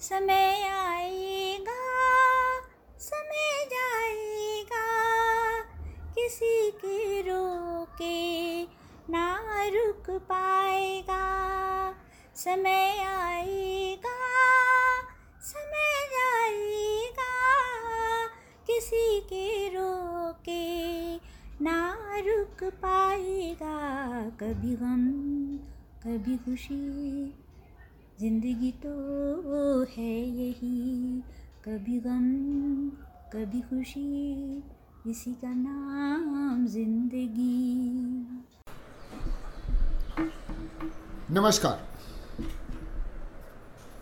समय आएगा, समय जाएगा। किसी के रोके ना रुक पाएगा। समय आएगा, समय जाएगा। किसी के रोके ना रुक पाएगा। कभी गम, कभी खुशी। ज़िंदगी तो है यही। कभी गम, कभी खुशी, इसी का नाम ज़िंदगी। नमस्कार।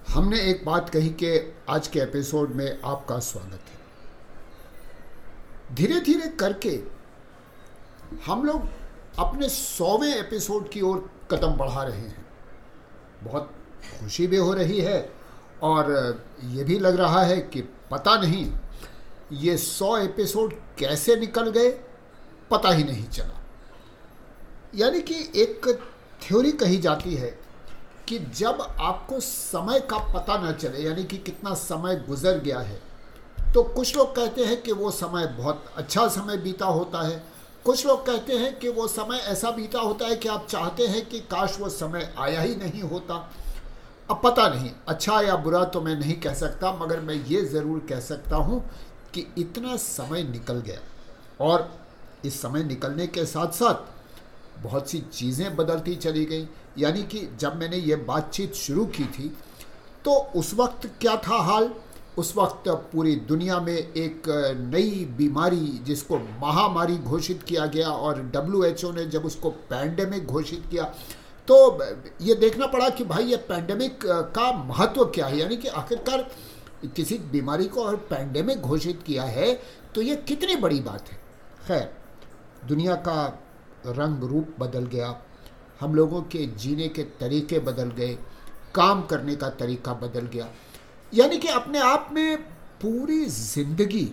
हमने एक बात कही कि आज के एपिसोड में आपका स्वागत है। धीरे धीरे करके हम लोग अपने सौवें एपिसोड की ओर कदम बढ़ा रहे हैं। बहुत खुशी भी हो रही है और ये भी लग रहा है कि पता नहीं ये सौ एपिसोड कैसे निकल गए, पता ही नहीं चला। यानी कि एक थ्योरी कही जाती है कि जब आपको समय का पता न चले, यानी कि कितना समय गुजर गया है तो कुछ लोग कहते हैं कि वो समय बहुत अच्छा समय बीता होता है। कुछ लोग कहते हैं कि वो समय ऐसा बीता होता है कि आप चाहते हैं कि काश वो समय आया ही नहीं होता। अब पता नहीं अच्छा या बुरा तो मैं नहीं कह सकता, मगर मैं ये ज़रूर कह सकता हूँ कि इतना समय निकल गया। और इस समय निकलने के साथ साथ बहुत सी चीज़ें बदलती चली गई। यानी कि जब मैंने ये बातचीत शुरू की थी तो उस वक्त क्या था हाल? उस वक्त पूरी दुनिया में एक नई बीमारी जिसको महामारी घोषित किया गया और डब्ल्यू ने जब उसको पैंडेमिक घोषित किया तो ये देखना पड़ा कि भाई ये पैंडेमिक का महत्व क्या है? यानी कि आखिरकार किसी बीमारी को और पैंडेमिक घोषित किया है तो ये कितनी बड़ी बात है? खैर, दुनिया का रंग रूप बदल गया। हम लोगों के जीने के तरीके बदल गए। काम करने का तरीका बदल गया। यानी कि अपने आप में पूरी ज़िंदगी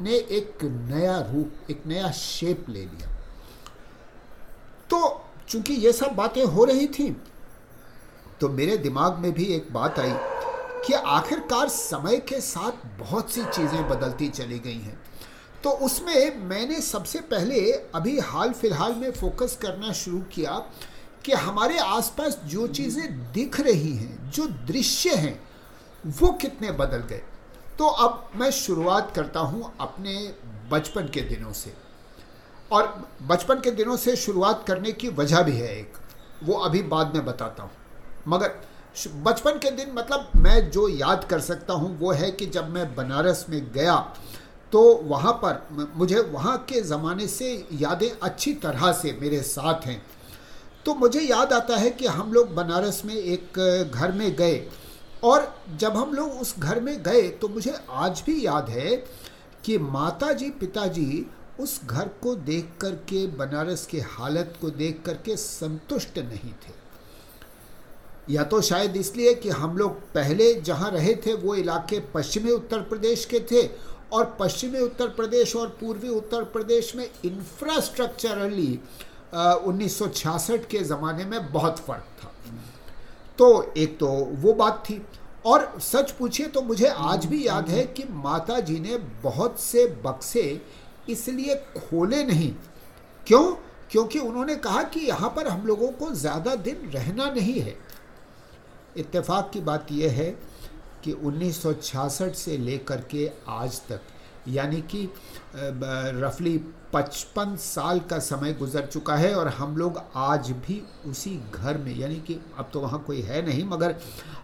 ने एक नया रूप, एक नया शेप ले लिया। तो चूँकि ये सब बातें हो रही थी। तो मेरे दिमाग में भी एक बात आई कि आखिरकार समय के साथ बहुत सी चीज़ें बदलती चली गई हैं। तो उसमें मैंने सबसे पहले अभी हाल फ़िलहाल में फोकस करना शुरू किया कि हमारे आसपास जो चीज़ें दिख रही हैं, जो दृश्य हैं, वो कितने बदल गए। तो अब मैं शुरुआत करता हूँ अपने बचपन के दिनों से। और बचपन के दिनों से शुरुआत करने की वजह भी है एक। वो अभी बाद में बताता हूँ। मगर बचपन के दिन मतलब मैं जो याद कर सकता हूँ वो है कि जब मैं बनारस में गया तो वहाँ पर मुझे वहाँ के ज़माने से यादें अच्छी तरह से मेरे साथ हैं। तो मुझे याद आता है कि हम लोग बनारस में एक घर में गए और जब हम लोग उस घर में गए तो मुझे आज भी याद है कि माता जी पिताजी उस घर को देख कर के बनारस के हालत को देख कर के संतुष्ट नहीं थे। या तो शायद इसलिए कि हम लोग पहले जहाँ रहे थे, वो इलाके पश्चिमी उत्तर प्रदेश के थे और पश्चिमी उत्तर प्रदेश और पूर्वी उत्तर प्रदेश में इंफ्रास्ट्रक्चरली उन्नीस सौ छियासठ के ज़माने में बहुत फ़र्क था। तो एक तो वो बात थी। और सच पूछिए तो मुझे आज भी याद है कि माता जी ने बहुत से बक्से इसलिए खोले नहीं। क्यों? क्योंकि उन्होंने कहा कि यहाँ पर हम लोगों को ज़्यादा दिन रहना नहीं है। इत्तेफाक की बात यह है कि 1966 से लेकर के आज तक, यानी कि रफली 55 साल का समय गुजर चुका है और हम लोग आज भी उसी घर में, यानी कि अब तो वहाँ कोई है नहीं, मगर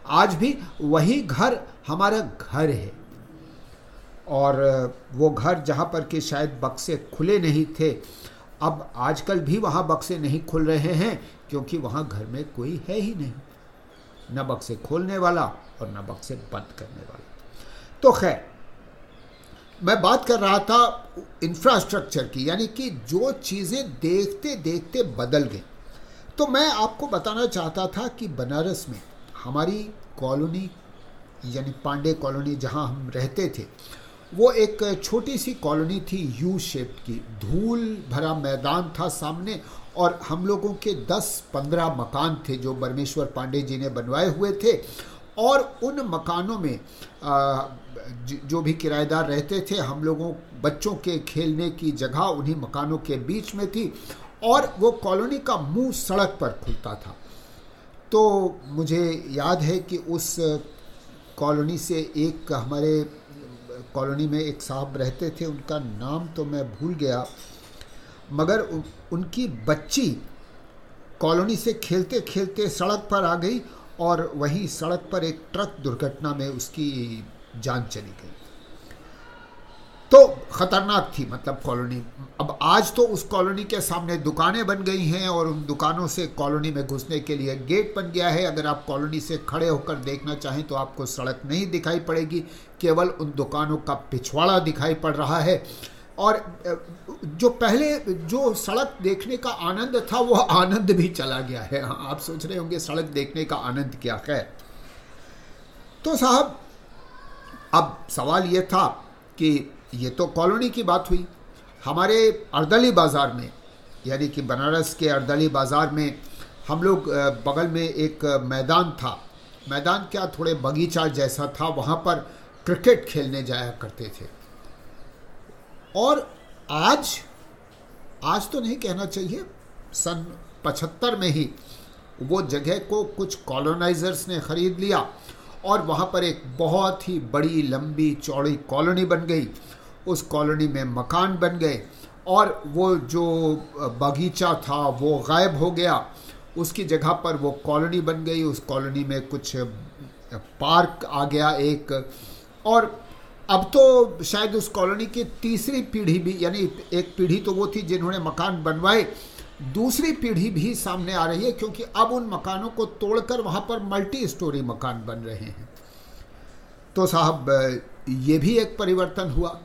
आज भी वही घर हमारा घर है। और वो घर जहाँ पर कि शायद बक्से खुले नहीं थे, अब आजकल भी वहाँ बक्से नहीं खुल रहे हैं, क्योंकि वहाँ घर में कोई है ही नहीं। न बक्से खोलने वाला और न बक्से बंद करने वाला। तो खैर, मैं बात कर रहा था इंफ्रास्ट्रक्चर की, यानी कि जो चीज़ें देखते देखते बदल गई। तो मैं आपको बताना चाहता था कि बनारस में हमारी कॉलोनी, यानी पांडे कॉलोनी जहाँ हम रहते थे वो एक छोटी सी कॉलोनी थी यू शेप की। धूल भरा मैदान था सामने और हम लोगों के 10-15 मकान थे जो परमेश्वर पांडे जी ने बनवाए हुए थे। और उन मकानों में जो भी किराएदार रहते थे, हम लोगों, बच्चों के खेलने की जगह उन्हीं मकानों के बीच में थी और वो कॉलोनी का मुँह सड़क पर खुलता था। तो मुझे याद है कि उस कॉलोनी से एक हमारे कॉलोनी में एक साहब रहते थे, उनका नाम तो मैं भूल गया। मगर उनकी बच्ची कॉलोनी से खेलते खेलते सड़क पर आ गई और वहीं सड़क पर एक ट्रक दुर्घटना में उसकी जान चली गई। तो ख़तरनाक थी मतलब कॉलोनी। अब आज तो उस कॉलोनी के सामने दुकानें बन गई हैं और उन दुकानों से कॉलोनी में घुसने के लिए गेट बन गया है। अगर आप कॉलोनी से खड़े होकर देखना चाहें तो आपको सड़क नहीं दिखाई पड़ेगी, केवल उन दुकानों का पिछवाड़ा दिखाई पड़ रहा है। और जो पहले, जो सड़क देखने का आनंद था, वह आनंद भी चला गया है। हाँ आप सोच रहे होंगे, सड़क देखने का आनंद क्या है? तो साहब, अब सवाल ये था कि ये तो कॉलोनी की बात हुई। हमारे अर्दली बाज़ार में, यानी कि बनारस के अर्दली बाज़ार में हम लोग बगल में एक मैदान था। मैदान क्या थोड़े बगीचा जैसा था, वहाँ पर क्रिकेट खेलने जाया करते थे। और आज आज तो नहीं कहना चाहिए, सन पचहत्तर में ही वो जगह को कुछ कॉलोनाइजर्स ने ख़रीद लिया और वहाँ पर एक बहुत ही बड़ी, लंबी, चौड़ी कॉलोनी बन गई। उस कॉलोनी में मकान बन गए और वो जो बगीचा था, वो गायब हो गया। उसकी जगह पर वो कॉलोनी बन गई। उस कॉलोनी में कुछ पार्क आ गया एक। और अब तो शायद उस कॉलोनी की तीसरी पीढ़ी भी, यानी एक पीढ़ी तो वो थी जिन्होंने मकान बनवाए। दूसरी पीढ़ी भी सामने आ रही है क्योंकि अब उन मकानों को तोड़कर वहाँ पर मल्टी स्टोरी मकान बन रहे हैं। तो साहब, ये भी एक परिवर्तन हुआ।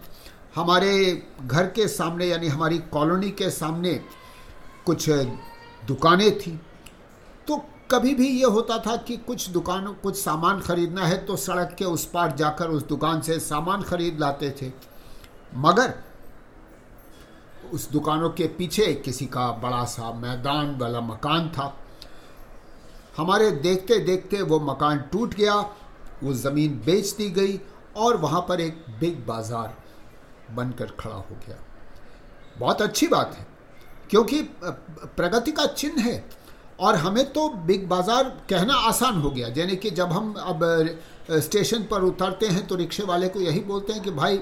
हमारे घर के सामने, यानी हमारी कॉलोनी के सामने कुछ दुकानें थी। तो कभी भी ये होता था कि कुछ दुकानों, कुछ सामान ख़रीदना है तो सड़क के उस पार जाकर उस दुकान से सामान ख़रीद लाते थे। मगर उस दुकानों के पीछे किसी का बड़ा सा मैदान वाला मकान था। हमारे देखते देखते वो मकान टूट गया, वो ज़मीन बेच दी गई और वहाँ पर एक बिग बाज़ार बनकर खड़ा हो गया। बहुत अच्छी बात है, क्योंकि प्रगति का चिन्ह है और हमें तो बिग बाज़ार कहना आसान हो गया। यानी कि जब हम अब स्टेशन पर उतरते हैं तो रिक्शे वाले को यही बोलते हैं कि, भाई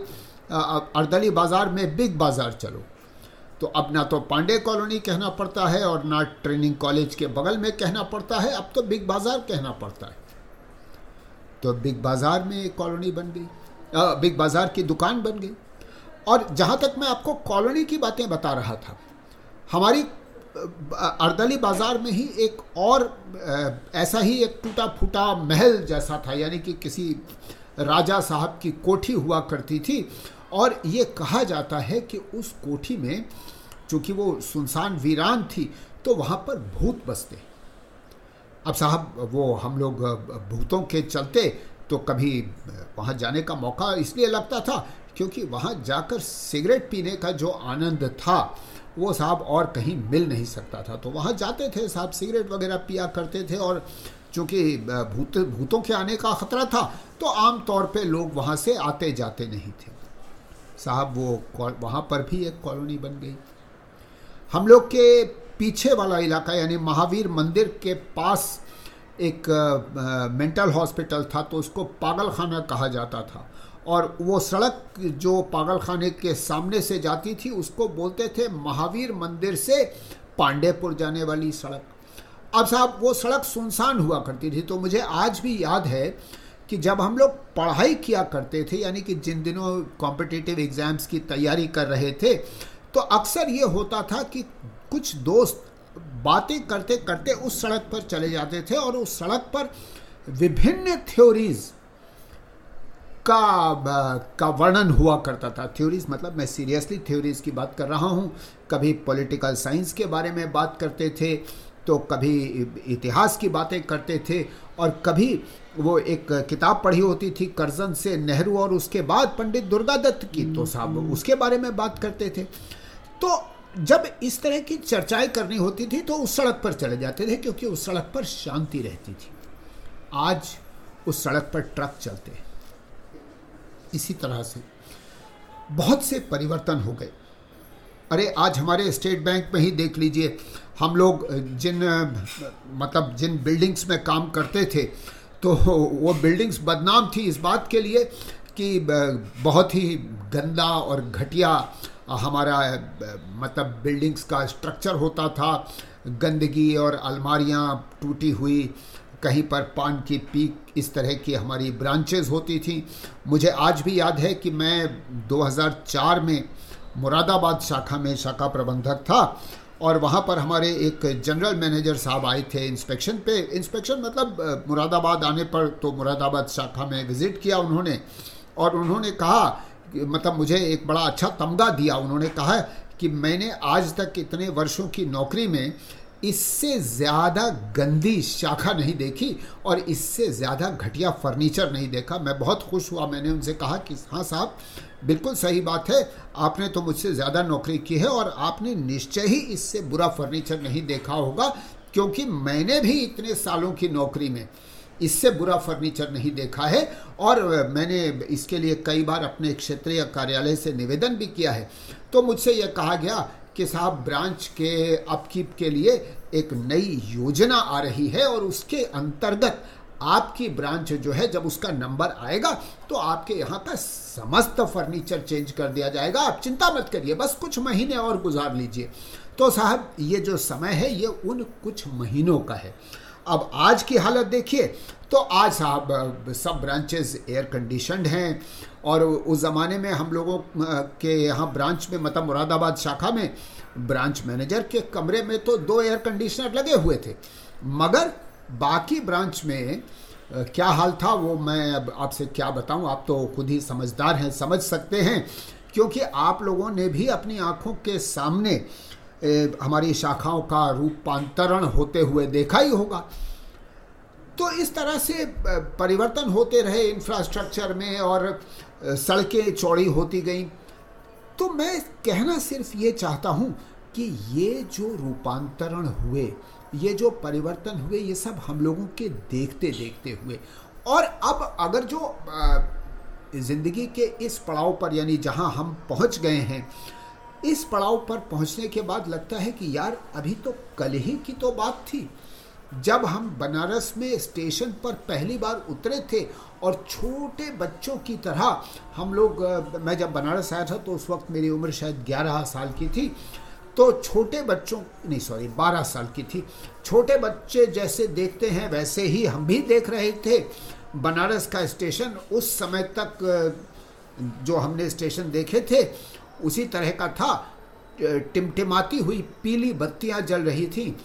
अर्दली बाज़ार में बिग बाज़ार चलो। तो अब ना तो पांडे कॉलोनी कहना पड़ता है और ना ट्रेनिंग कॉलेज के बगल में कहना पड़ता है, अब तो बिग बाज़ार कहना पड़ता है। तो बिग बाज़ार में कॉलोनी बन गई बिग बाज़ार की दुकान बन गई। और जहाँ तक मैं आपको कॉलोनी की बातें बता रहा था, हमारी अर्दली बाज़ार में ही एक और ऐसा ही एक टूटा फूटा महल जैसा था, यानी कि किसी राजा साहब की कोठी हुआ करती थी। और ये कहा जाता है कि उस कोठी में, चूँकि वो सुनसान वीरान थी तो वहाँ पर भूत बसते। अब साहब, वो हम लोग भूतों के चलते तो कभी वहाँ जाने का मौका इसलिए लगता था क्योंकि वहाँ जाकर सिगरेट पीने का जो आनंद था, वो साहब और कहीं मिल नहीं सकता था। तो वहाँ जाते थे साहब, सिगरेट वगैरह पिया करते थे और चूँकि भूत, भूतों के आने का ख़तरा था तो आम तौर पे लोग वहाँ से आते जाते नहीं थे। साहब, वो वहाँ पर भी एक कॉलोनी बन गई। हम लोग के पीछे वाला इलाका, यानी महावीर मंदिर के पास एक मेंटल हॉस्पिटल था तो उसको पागल खाना कहा जाता था। और वो सड़क जो पागल खाने के सामने से जाती थी, उसको बोलते थे महावीर मंदिर से पांडेपुर जाने वाली सड़क। अब साहब, वो सड़क सुनसान हुआ करती थी तो मुझे आज भी याद है कि जब हम लोग पढ़ाई किया करते थे, यानी कि जिन दिनों कॉम्पिटिटिव एग्ज़ाम्स की तैयारी कर रहे थे तो अक्सर ये होता था कि कुछ दोस्त बातें करते करते उस सड़क पर चले जाते थे और उस सड़क पर विभिन्न थ्योरीज़ का का वर्णन हुआ करता था। थ्योरीज मतलब मैं सीरियसली थ्योरीज की बात कर रहा हूँ। कभी पॉलिटिकल साइंस के बारे में बात करते थे तो कभी इतिहास की बातें करते थे और कभी वो एक किताब पढ़ी होती थी करजन से नेहरू और उसके बाद पंडित दुर्गा दत्त की तो साहब हम्म। उसके बारे में बात करते थे। तो जब इस तरह की चर्चाएँ करनी होती थी तो उस सड़क पर चले जाते थे क्योंकि उस सड़क पर शांति रहती थी। आज उस सड़क पर ट्रक चलते हैं। इसी तरह से। बहुत से परिवर्तन हो गए। अरे, आज हमारे स्टेट बैंक में ही देख लीजिए, हम लोग जिन मतलब जिन बिल्डिंग्स में काम करते थे तो वो बिल्डिंग्स बदनाम थी इस बात के लिए कि बहुत ही गंदा और घटिया हमारा मतलब बिल्डिंग्स का स्ट्रक्चर होता था। गंदगी और अलमारियाँ टूटी हुई कहीं पर पान की पीक इस तरह की हमारी ब्रांचेज होती थी। मुझे आज भी याद है कि मैं 2004 में मुरादाबाद शाखा में शाखा प्रबंधक था और वहाँ पर हमारे एक जनरल मैनेजर साहब आए थे इंस्पेक्शन पे। इंस्पेक्शन मतलब मुरादाबाद आने पर तो मुरादाबाद शाखा में विज़िट किया उन्होंने और उन्होंने कहा मतलब मुझे एक बड़ा अच्छा तमगा दिया। उन्होंने कहा कि मैंने आज तक इतने वर्षों की नौकरी में इससे ज़्यादा गंदी शाखा नहीं देखी और इससे ज़्यादा घटिया फर्नीचर नहीं देखा। मैं बहुत खुश हुआ। मैंने उनसे कहा कि हाँ साहब, बिल्कुल सही बात है। आपने तो मुझसे ज़्यादा नौकरी की है और आपने निश्चय ही इससे बुरा फर्नीचर नहीं देखा होगा, क्योंकि मैंने भी इतने सालों की नौकरी में इससे बुरा फर्नीचर नहीं देखा है। और मैंने इसके लिए कई बार अपने क्षेत्रीय कार्यालय से निवेदन भी किया है। तो मुझसे यह कहा गया कि साहब ब्रांच के अपकीप के लिए एक नई योजना आ रही है और उसके अंतर्गत आपकी ब्रांच जो है, जब उसका नंबर आएगा तो आपके यहाँ का समस्त फर्नीचर चेंज कर दिया जाएगा। आप चिंता मत करिए, बस कुछ महीने और गुजार लीजिए। तो साहब, ये जो समय है, ये उन कुछ महीनों का है। अब आज की हालत देखिए तो आज साहब, सब ब्रांचेस एयर कंडीशनड हैं और उस ज़माने में हम लोगों के यहाँ ब्रांच में मतलब मुरादाबाद शाखा में, ब्रांच मैनेजर के कमरे में तो दो एयर कंडीशनर लगे हुए थे। मगर बाकी ब्रांच में क्या हाल था वो मैं अब आपसे क्या बताऊँ, आप तो खुद ही समझदार हैं, समझ सकते हैं। क्योंकि आप लोगों ने भी अपनी आँखों के सामने हमारी शाखाओं का रूपांतरण होते हुए देखा ही होगा। तो इस तरह से परिवर्तन होते रहे इंफ्रास्ट्रक्चर में और सड़कें, चौड़ी होती गई। तो मैं कहना सिर्फ़ ये चाहता हूँ कि ये जो रूपांतरण हुए, ये जो परिवर्तन हुए, ये सब हम लोगों के देखते देखते हुए। और अब अगर जो ज़िंदगी के इस पड़ाव पर, यानी जहाँ हम पहुँच गए हैं, इस पड़ाव पर पहुँचने के बाद लगता है कि यार, अभी तो कल ही की तो बात थी। जब हम बनारस में स्टेशन पर पहली बार उतरे थे और छोटे बच्चों की तरह हम लोग मैं जब बनारस आया था तो उस वक्त मेरी उम्र शायद 11 साल की थी तो छोटे बच्चों, नहीं सॉरी 12 साल की थी। छोटे बच्चे जैसे देखते हैं, वैसे ही हम भी देख रहे थे। बनारस का स्टेशन उस समय तक जो हमने स्टेशन देखे थे, उसी तरह का था। टिमटिमाती हुई पीली बत्तियाँ जल रही थी।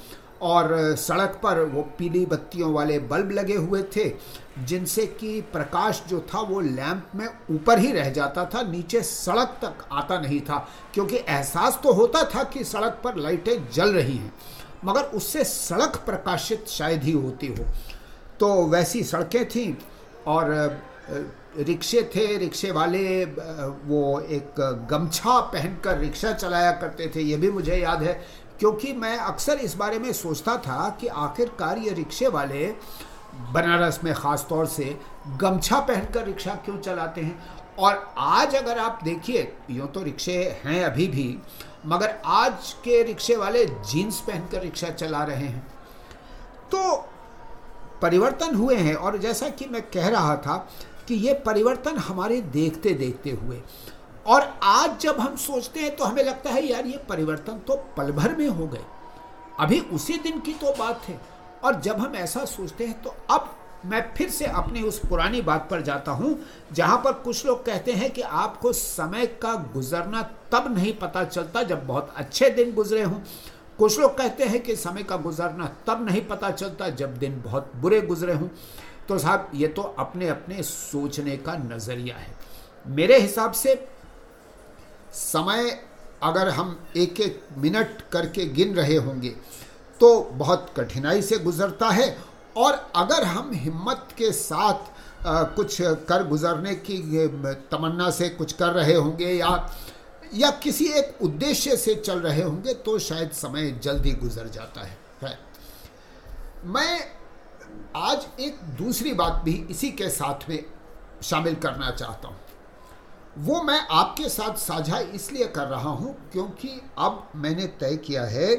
और सड़क पर वो पीली बत्तियों वाले बल्ब लगे हुए थे, जिनसे कि प्रकाश जो था वो लैंप में ऊपर ही रह जाता था, नीचे सड़क तक आता नहीं था, क्योंकि एहसास तो होता था कि सड़क पर लाइटें जल रही हैं, मगर उससे सड़क प्रकाशित शायद ही होती हो। तो वैसी सड़कें थीं और रिक्शे थे, रिक्शे वाले वो एक गमछा पहनकर रिक्शा चलाया करते थे, ये भी मुझे याद है क्योंकि मैं अक्सर इस बारे में सोचता था कि आखिरकार ये रिक्शे वाले बनारस में ख़ास तौर से गमछा पहनकर रिक्शा क्यों चलाते हैं? और आज अगर आप देखिए, यूँ तो रिक्शे हैं अभी भी, मगर आज के रिक्शे वाले जीन्स पहनकर रिक्शा चला रहे हैं। तो परिवर्तन हुए हैं, और जैसा कि मैं कह रहा था कि ये परिवर्तन हमारे देखते देखते हुए। और आज जब हम सोचते हैं तो हमें लगता है, यार, ये परिवर्तन तो पल भर में हो गए। अभी उसी दिन की तो बात है। और जब हम ऐसा सोचते हैं तो अब मैं फिर से अपनी उस पुरानी बात पर जाता हूँ, जहाँ पर कुछ लोग कहते हैं कि आपको समय का गुजरना तब नहीं पता चलता जब बहुत अच्छे दिन गुजरे हों। कुछ लोग कहते हैं कि समय का गुजरना तब नहीं पता चलता जब दिन बहुत बुरे गुजरे हों। तो साहब, ये तो अपने अपने सोचने का नज़रिया है। मेरे हिसाब से समय अगर हम एक एक मिनट करके गिन रहे होंगे तो बहुत कठिनाई से गुजरता है और अगर हम हिम्मत के साथ आ, कुछ कर गुजरने की तमन्ना से कुछ कर रहे होंगे या या किसी एक उद्देश्य से चल रहे होंगे तो शायद समय जल्दी गुजर जाता है, है। मैं आज एक दूसरी बात भी इसी के साथ में शामिल करना चाहता हूँ वो मैं आपके साथ साझा इसलिए कर रहा हूँ क्योंकि अब मैंने तय किया है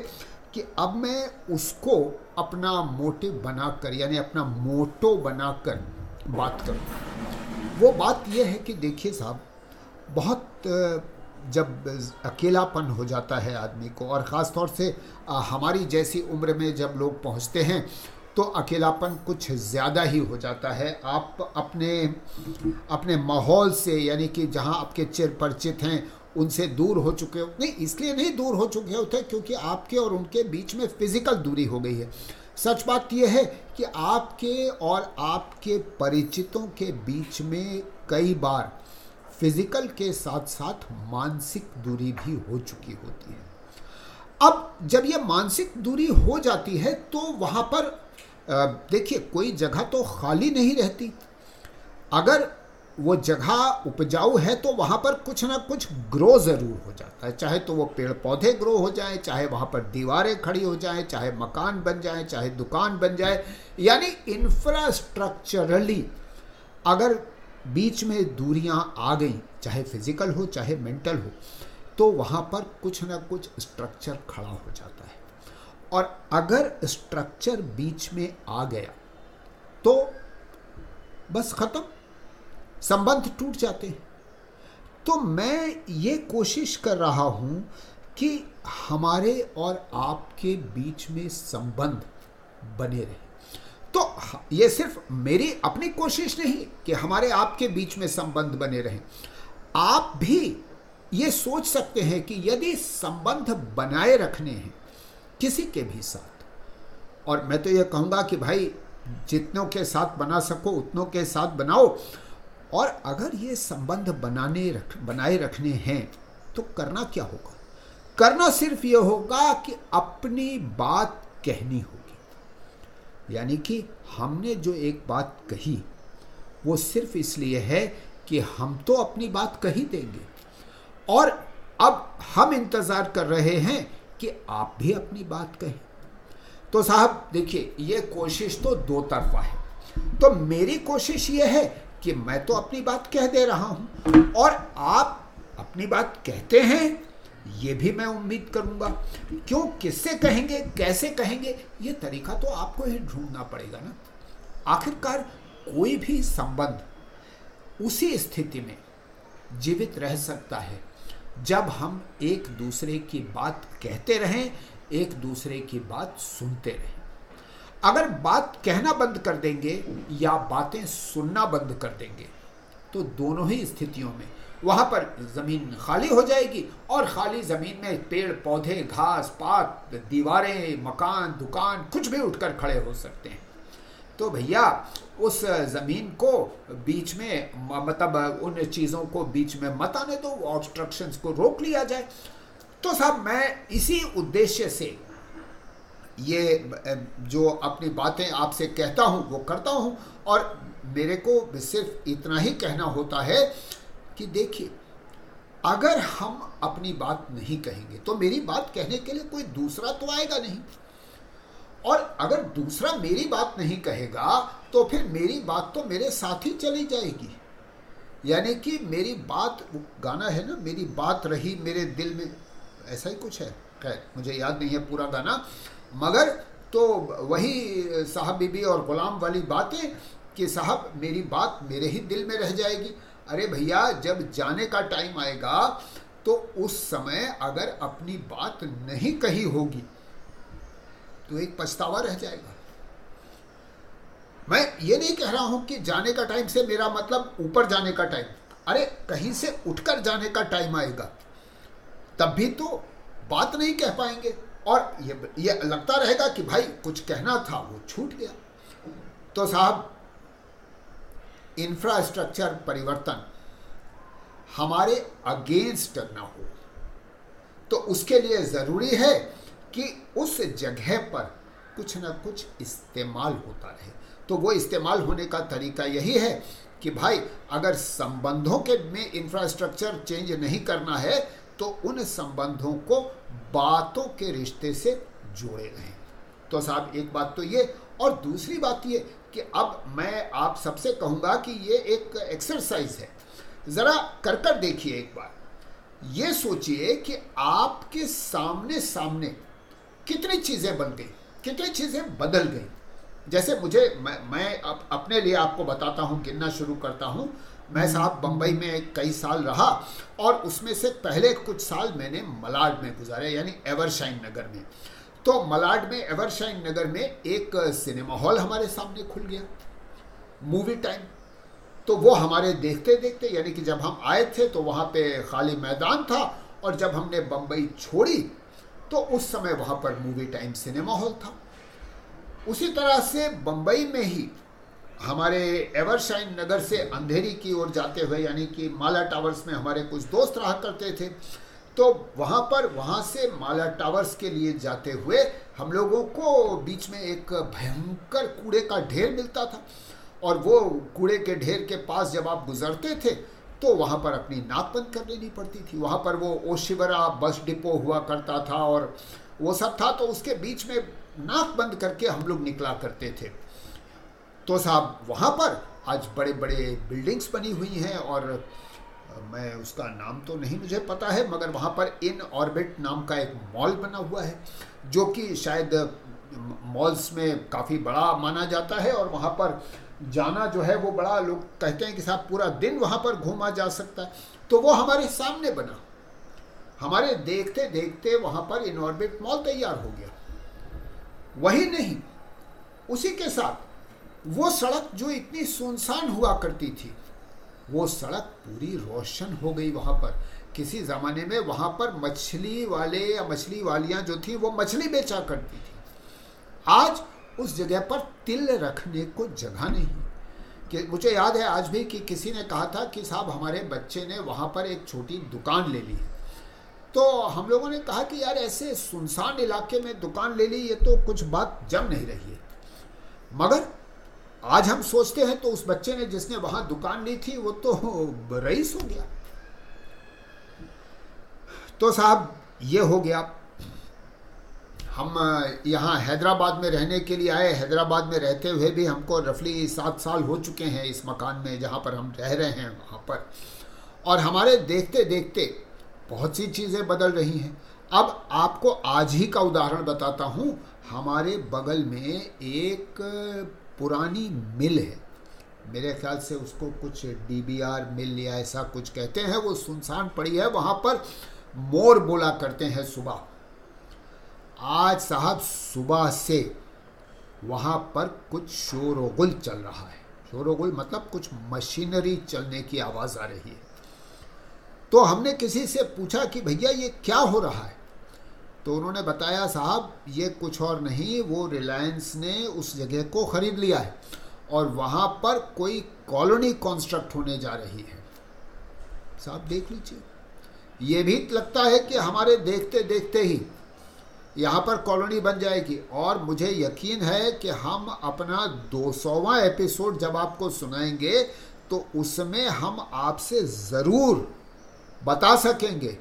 कि अब मैं उसको अपना मोटिव बनाकर, यानी अपना मोटो बनाकर बात करूँ। वो बात यह है कि देखिए साहब, बहुत जब अकेलापन हो जाता है आदमी को, और ख़ास तौर से हमारी जैसी उम्र में जब लोग पहुँचते हैं तो अकेलापन कुछ ज़्यादा ही हो जाता है। आप अपने अपने माहौल से, यानी कि जहाँ आपके चिर परिचित हैं, उनसे दूर हो चुके हो। नहीं, इसलिए नहीं दूर हो चुके होते, क्योंकि आपके और उनके बीच में फ़िज़िकल दूरी हो गई है। सच बात यह है कि आपके और आपके परिचितों के बीच में कई बार फ़िज़िकल के साथ साथ मानसिक दूरी भी हो चुकी होती है। अब जब यह मानसिक दूरी हो जाती है तो वहाँ पर देखिए, कोई जगह तो खाली नहीं रहती। अगर वो जगह उपजाऊ है तो वहाँ पर कुछ ना कुछ ग्रो ज़रूर हो जाता है। चाहे तो वो पेड़ पौधे ग्रो हो जाए, चाहे वहाँ पर दीवारें खड़ी हो जाएँ, चाहे मकान बन जाए, चाहे दुकान बन जाए। यानी इंफ्रास्ट्रक्चरली अगर बीच में दूरियाँ आ गई, चाहे फ़िज़िकल हो, चाहे मेंटल हो तो वहाँ पर कुछ ना कुछ स्ट्रक्चर खड़ा हो जाता है। और अगर स्ट्रक्चर बीच में आ गया तो बस खत्म। संबंध टूट जाते हैं। तो मैं ये कोशिश कर रहा हूँ कि हमारे और आपके बीच में संबंध बने रहे। तो ये सिर्फ़ मेरी अपनी कोशिश नहीं कि हमारे आपके बीच में संबंध बने रहें। आप भी ये सोच सकते हैं कि यदि संबंध बनाए रखने हैं किसी के भी साथ। और मैं तो ये कहूँगा कि भाई, जितनों के साथ बना सको, उतनों के साथ बनाओ। और अगर ये संबंध बनाने रख, बनाए रखने हैं तो करना क्या होगा? करना सिर्फ़ ये होगा कि अपनी बात कहनी होगी। यानी कि हमने जो एक बात कही, वो सिर्फ़ इसलिए है कि हम तो अपनी बात कही देंगे। और अब हम इंतज़ार कर रहे हैं कि आप भी अपनी बात कहें। तो साहब, देखिए, ये कोशिश तो दो तरफा है। तो मेरी कोशिश ये है कि मैं तो अपनी बात कह दे रहा हूँ और आप अपनी बात कहते हैं, ये भी मैं उम्मीद करूँगा। क्यों, किससे कहेंगे, कैसे कहेंगे, ये तरीका तो आपको ही ढूंढना पड़ेगा ना। आखिरकार कोई भी संबंध उसी स्थिति में जीवित रह सकता है। जब हम एक दूसरे की बात कहते रहें, एक दूसरे की बात सुनते रहें। अगर बात कहना बंद कर देंगे या बातें सुनना बंद कर देंगे तो दोनों ही स्थितियों में वहाँ पर ज़मीन खाली हो जाएगी और खाली ज़मीन में पेड़, पौधे, घास, पात, दीवारें, मकान, दुकान, कुछ भी उठकर खड़े हो सकते हैं। तो भैया, उस ज़मीन को बीच में मतलब उन चीज़ों को बीच में मत आने दो ऑब्स्ट्रक्शंस को रोक लिया जाए। तो साहब, मैं इसी उद्देश्य से ये जो अपनी बातें आपसे कहता हूँ, वो करता हूँ और मेरे को सिर्फ़ इतना ही कहना होता है कि देखिए, अगर हम अपनी बात नहीं कहेंगे तो मेरी बात कहने के लिए कोई दूसरा तो आएगा नहीं। और अगर दूसरा मेरी बात नहीं कहेगा तो फिर मेरी बात तो मेरे साथ ही चली जाएगी। यानी कि मेरी बात, गाना है ना, मेरी बात रही मेरे दिल में, ऐसा ही कुछ है। खैर, मुझे याद नहीं है पूरा गाना, मगर तो वही साहब बीबी और गुलाम वाली बातें कि साहब, मेरी बात मेरे ही दिल में रह जाएगी। अरे भैया, जब जाने का टाइम आएगा तो उस समय अगर अपनी बात नहीं कही होगी तो एक पछतावा रह जाएगा। मैं ये नहीं कह रहा हूँ कि जाने का टाइम से मेरा मतलब ऊपर जाने का टाइम अरे, कहीं से उठकर जाने का टाइम आएगा। तब भी तो बात नहीं कह पाएँगे। और ये ये लगता रहेगा कि भाई, कुछ कहना था, वो छूट गया। तो साहब इंफ्रास्ट्रक्चर परिवर्तन हमारे अगेंस्ट ना हो। तो उसके लिए ज़रूरी है कि उस जगह पर कुछ ना कुछ इस्तेमाल होता रहे। तो वो इस्तेमाल होने का तरीका यही है कि भाई, अगर संबंधों के में इंफ्रास्ट्रक्चर चेंज नहीं करना है तो उन संबंधों को बातों के रिश्ते से जोड़े रहें। तो साहब, एक बात तो ये, और दूसरी बात ये कि अब मैं आप सबसे कहूँगा कि ये एक एक्सरसाइज है। ज़रा कर कर देखिए एक बार। ये सोचिए कि आपके सामने सामने कितनी चीज़ें बन गई कितनी चीज़ें बदल गई। जैसे मुझे मैं मैं अप, अपने लिए आपको बताता हूँ गिनना शुरू करता हूँ। मैं साहब बम्बई में कई साल रहा और उसमें से पहले कुछ साल मैंने मलाड में गुजारे यानी एवरशाइन नगर में। तो मलाड में एवरशाइन नगर में एक सिनेमा हॉल हमारे सामने खुल गया मूवी टाइम। तो वो हमारे देखते देखते यानी कि जब हम आए थे तो वहाँ पे खाली मैदान था और जब हमने बम्बई छोड़ी तो उस समय वहाँ पर मूवी टाइम सिनेमा हॉल था। उसी तरह से बम्बई में ही हमारे एवरशाइन नगर से अंधेरी की ओर जाते हुए, यानी कि माला टावर्स में हमारे कुछ दोस्त रहा करते थे तो वहाँ पर, वहाँ से माला टावर्स के लिए जाते हुए हम लोगों को बीच में एक भयंकर कूड़े का ढेर मिलता था। और वो कूड़े के ढेर के पास जब आप गुजरते थे तो वहाँ पर अपनी नाक बंद कर लेनी पड़ती थी। वहाँ पर वो ओशिवरा, बस डिपो हुआ करता था और वो सब था तो उसके बीच में नाक बंद करके हम लोग निकला करते थे। तो साहब, वहाँ पर आज बड़े बड़े बिल्डिंग्स बनी हुई हैं और मैं उसका नाम तो नहीं, मुझे पता है, मगर वहाँ पर इन ऑर्बिट नाम का एक मॉल बना हुआ है, जो कि शायद मॉल्स में काफ़ी बड़ा माना जाता है और वहाँ पर जाना जो है वो बड़ा लोग कहते हैं कि साहब पूरा दिन वहाँ पर घूमा जा सकता है। तो वो हमारे सामने बना। हमारे देखते देखते वहाँ पर इनऑर्बिट मॉल तैयार हो गया। वही नहीं, उसी के साथ वो सड़क जो इतनी सुनसान हुआ करती थी, वो सड़क पूरी रोशन हो गई वहाँ पर। किसी ज़माने में वहाँ पर मछली वाले या मछली वालियाँ जो थी, वो मछली बेचा करती थी। आज उस जगह पर तिल रखने को जगह नहीं। कि मुझे याद है आज भी कि किसी ने कहा था कि साहब हमारे बच्चे ने वहाँ पर एक छोटी दुकान ले ली। तो हम लोगों ने कहा कि यार ऐसे सुनसान इलाके में दुकान ले ली, ये तो कुछ बात जम नहीं रही है। मगर आज हम सोचते हैं तो उस बच्चे ने जिसने वहाँ दुकान ली थी, वो तो रईस हो गया। तो साहब ये हो गया हम यहाँ हैदराबाद में रहने के लिए आए, हैदराबाद में रहते हुए भी हमको रफली सात साल हो चुके हैं इस मकान में जहाँ पर हम रह रहे हैं वहाँ पर। और हमारे देखते देखते बहुत सी चीज़ें बदल रही हैं। अब आपको आज ही का उदाहरण बताता हूँ। हमारे बगल में एक पुरानी मिल है। मेरे ख्याल से उसको कुछ डीबीआर मिल या ऐसा कुछ कहते हैं। वो सुनसान पड़ी है। वहाँ पर मोर बोला करते हैं सुबह। आज साहब सुबह से वहाँ पर कुछ शोरगुल चल रहा है। शोरगुल मतलब कुछ मशीनरी चलने की आवाज़ आ रही है। तो हमने किसी से पूछा कि भैया ये क्या हो रहा है? तो उन्होंने बताया, साहब, ये कुछ और नहीं, वो रिलायंस ने उस जगह को ख़रीद लिया है और वहाँ पर कोई कॉलोनी कॉन्स्ट्रक्ट होने जा रही है। साहब देख लीजिए। ये भी लगता है कि हमारे देखते देखते ही यहाँ पर कॉलोनी बन जाएगी। और मुझे यकीन है कि हम अपना दो सौवा एपिसोड जब आपको सुनाएँगे तो उसमें हम आपसे ज़रूर बता सकेंगे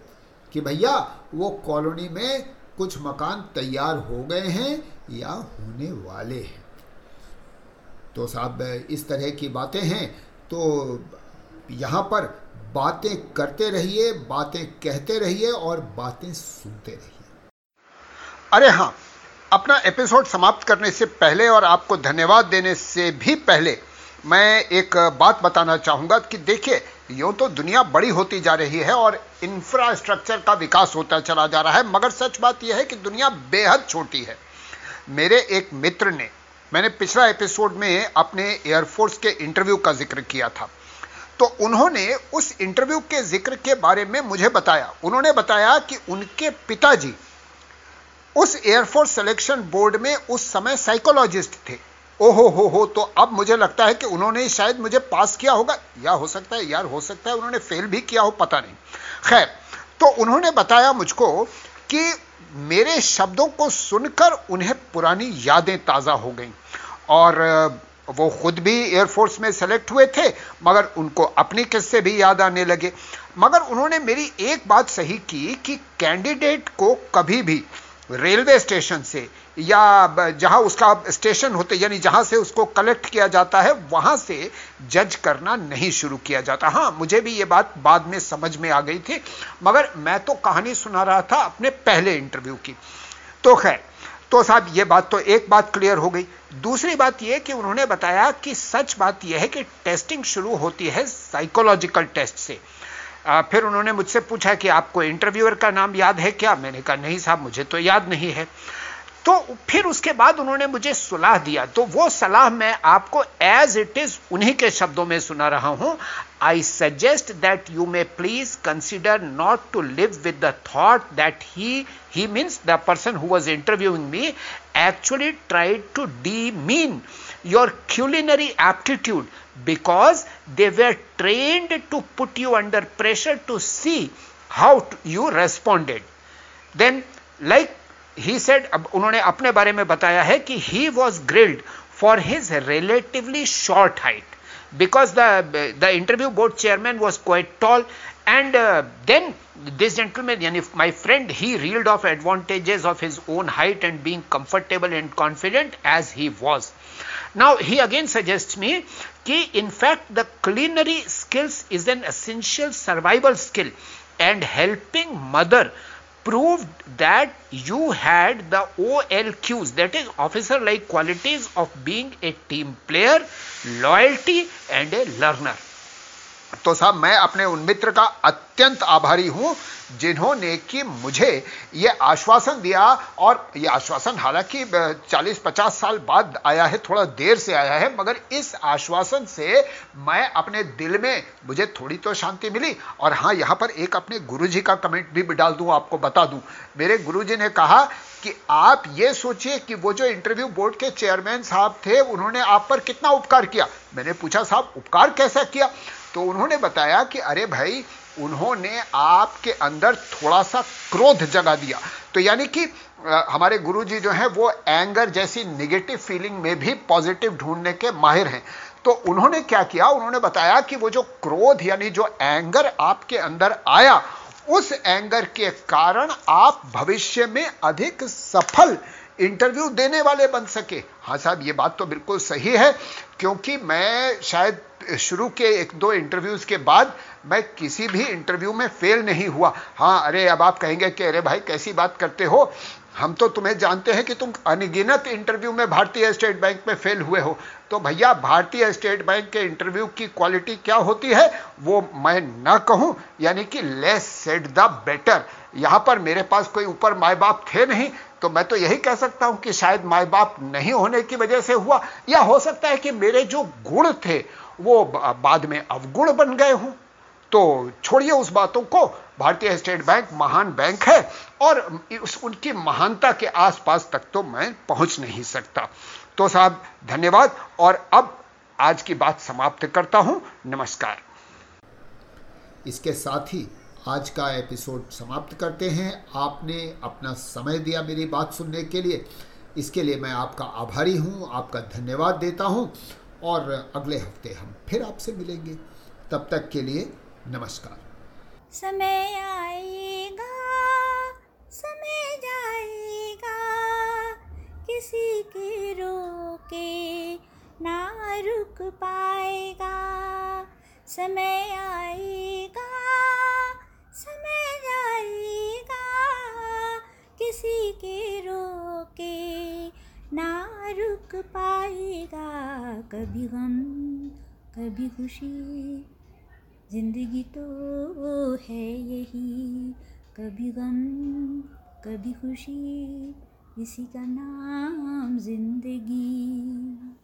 कि भैया, वो कॉलोनी में कुछ मकान तैयार हो गए हैं या होने वाले हैं। तो साहब, इस तरह की बातें हैं। तो यहाँ पर बातें करते रहिए, बातें कहते रहिए और बातें सुनते रहिए। अरे हाँ अपना एपिसोड समाप्त करने से पहले और आपको धन्यवाद देने से भी पहले, मैं एक बात बताना चाहूँगा कि देखिए, यूँ तो दुनिया बड़ी होती जा रही है और इंफ्रास्ट्रक्चर का विकास होता चला जा रहा है, मगर सच बात यह है कि दुनिया बेहद छोटी है। मेरे एक मित्र ने, मैंने पिछला एपिसोड में अपने एयरफोर्स के इंटरव्यू का ज़िक्र किया था। तो उन्होंने उस इंटरव्यू के ज़िक्र के बारे में मुझे बताया। उन्होंने बताया कि उनके पिताजी उस एयरफोर्स सिलेक्शन बोर्ड में उस समय साइकोलॉजिस्ट थे। ओहो, हो हो तो अब मुझे लगता है कि उन्होंने शायद मुझे पास किया होगा। या हो सकता है, यार, हो सकता है उन्होंने फेल भी किया हो, पता नहीं। खैर तो उन्होंने बताया मुझको कि मेरे शब्दों को सुनकर उन्हें पुरानी यादें ताज़ा हो गई। और वो खुद भी एयरफोर्स में सेलेक्ट हुए थे, मगर उनको अपनी किस्से भी याद आने लगे। मगर उन्होंने मेरी एक बात सही की कि कैंडिडेट को कभी भी रेलवे स्टेशन से, या जहाँ उसका स्टेशन होते, यानी जहाँ से उसको कलेक्ट किया जाता है, वहाँ से जज करना नहीं शुरू किया जाता। हाँ, मुझे भी ये बात बाद में समझ में आ गई थी, मगर मैं तो कहानी सुना रहा था अपने पहले इंटरव्यू की। तो खैर तो साहब, ये बात तो एक बात क्लियर हो गई। दूसरी बात यह कि उन्होंने बताया कि सच बात यह है कि टेस्टिंग शुरू होती है साइकोलॉजिकल टेस्ट से। फिर उन्होंने मुझसे पूछा कि आपको इंटरव्यूअर का नाम याद है क्या? मैंने कहा, नहीं साहब, मुझे तो याद नहीं है। तो फिर उसके बाद उन्होंने मुझे सलाह दिया। तो वो सलाह मैं आपको एज इट इज़ उन्हीं के शब्दों में सुना रहा हूँ। I suggest that you may please consider not to live with the thought that he he means the person who was interviewing me actually tried to demean your culinary aptitude because they were trained to put you under pressure to see how you responded then like he said अब उन्होंने अपने बारे में बताया है कि he was grilled for his relatively short height because the the interview board chairman was quite tall and uh, then this gentleman yani my friend he reeled off advantages of his own height and being comfortable and confident as he was now he again suggests me in fact the culinary skills is an essential survival skill and helping mother proved that you had the OLQs, that is officer like qualities of being a team player, loyalty and a learner. तो साहब, मैं अपने उन मित्र का अत्यंत आभारी हूँ, जिन्होंने कि मुझे यह आश्वासन दिया और यह आश्वासन हालाँकि 40-50 साल बाद आया है, थोड़ा देर से आया है, मगर इस आश्वासन से मैं अपने दिल में मुझे थोड़ी तो शांति मिली। और हाँ, यहाँ पर एक अपने गुरुजी का कमेंट भी डाल दूँ, आपको बता दूँ। मेरे गुरुजी ने कहा कि आप ये सोचिए कि वो जो इंटरव्यू बोर्ड के चेयरमैन साहब थे, उन्होंने आप पर कितना उपकार किया। मैंने पूछा, साहब, उपकार कैसा किया? तो उन्होंने बताया कि अरे भाई, उन्होंने आपके अंदर थोड़ा सा क्रोध जगा दिया। तो यानी कि हमारे गुरुजी जो हैं, वो एंगर जैसी नेगेटिव फीलिंग में भी पॉजिटिव ढूँढने के माहिर हैं। तो उन्होंने क्या किया? उन्होंने बताया कि वो जो क्रोध यानी जो एंगर आपके अंदर आया, उस एंगर के कारण आप भविष्य में अधिक सफल इंटरव्यू देने वाले बन सके। हाँ साहब, ये बात तो बिल्कुल सही है, क्योंकि मैं शायद शुरू के एक दो इंटरव्यूज़ के बाद मैं किसी भी इंटरव्यू में फेल नहीं हुआ। हाँ अरे, अब आप कहेंगे कि, अरे भाई, कैसी बात करते हो? हम तो तुम्हें जानते हैं कि तुम अनगिनत इंटरव्यू में भारतीय स्टेट बैंक में फेल हुए हो। तो भैया, भारतीय स्टेट बैंक के इंटरव्यू की क्वालिटी क्या होती है? वो मैं ना कहूँ, यानी कि लेस सेड द बेटर यहाँ पर मेरे पास कोई ऊपर माए बाप थे नहीं तो मैं तो यही कह सकता हूँ कि शायद माए बाप नहीं होने की वजह से हुआ। या हो सकता है कि मेरे जो गुण थे वो बाद में अवगुण बन गए हों। तो छोड़िए उस बातों को। भारतीय स्टेट बैंक महान बैंक है और उस उनकी महानता के आसपास तक तो मैं पहुँच नहीं सकता। तो साहब, धन्यवाद और अब आज की बात समाप्त करता हूँ। नमस्कार। इसके साथ ही आज का एपिसोड समाप्त करते हैं। आपने अपना समय दिया मेरी बात सुनने के लिए। इसके लिए मैं आपका आभारी हूँ। आपका धन्यवाद देता हूँ। और अगले हफ़्ते हम फिर आपसे मिलेंगे। तब तक के लिए नमस्कार। समय आएगा, समय जाएगा, किसी के रोके ना रुक पाएगा। समय आएगा, समय जाएगा, किसी के रोके ना रुक पाएगा कभी गम, कभी खुशी। ज़िंदगी तो है यही, कभी गम, कभी खुशी। इसी का नाम ज़िंदगी।